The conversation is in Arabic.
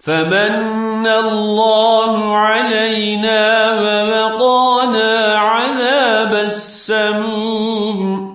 فمن الله علينا ووقانا عذاب السموم.